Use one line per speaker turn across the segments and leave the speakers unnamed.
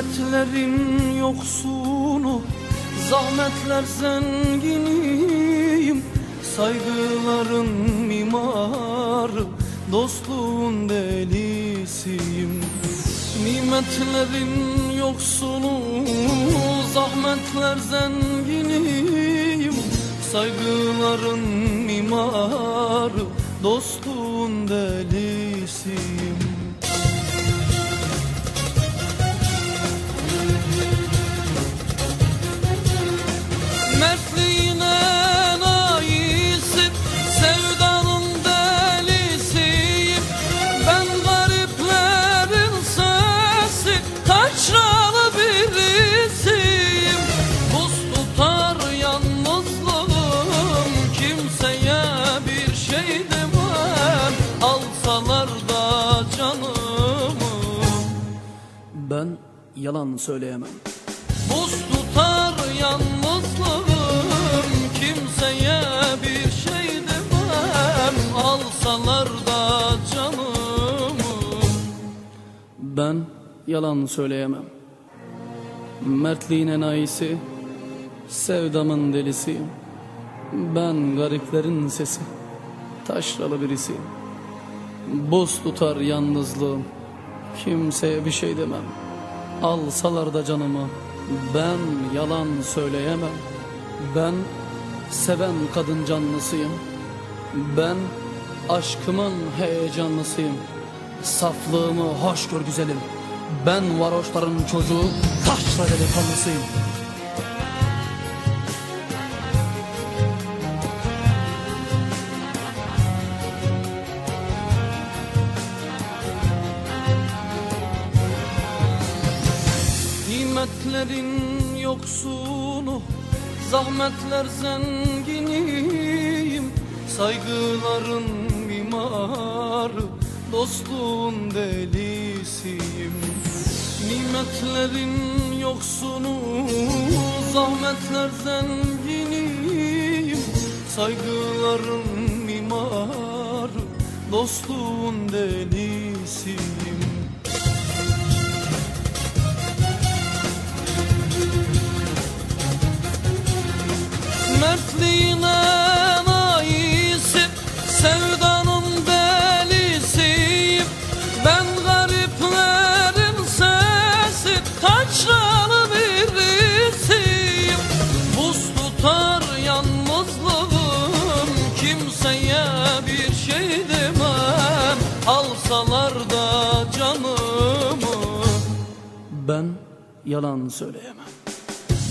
Nimetlerin yoksunu Zahmetler zenginiyim. Saygıların mimarı Dostluğun delisiyim. Nimetlerin yoksunu Zahmetler zenginiyim. Saygıların mimarı Dostluğun delisiyim yalan söyleyemem. Buz tutar yalnızlığım Kimseye bir şey demem. Alsalar da canımı. Ben yalan söyleyemem. Mertliğin enayisi Sevdamın delisiyim Ben gariplerin sesi Taşralı birisiyim Buz tutar yalnızlığım Kimseye bir şey demem Alsalar da canımı ben yalan söyleyemem. Ben seven kadın canlısıyım. Ben aşkımın heyecanlısıyım. Saflığımı hoş gör güzelim. Ben varoşların çocuğu taşra delikanlısıyım Nimetlerin yoksunu Zahmetler zenginiyim. Saygıların mimarı Dostluğun delisiyim. Nimetlerin yoksunu Zahmetler zenginiyim. Saygıların mimarı Dostluğun delisiyim Ben yalan söyleyemem.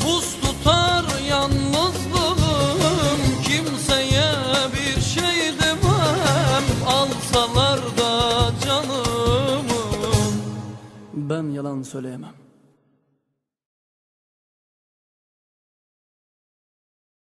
Buz tutar yalnızlığım Kimseye bir şey demem. Alsalar da canımı. Ben yalan söyleyemem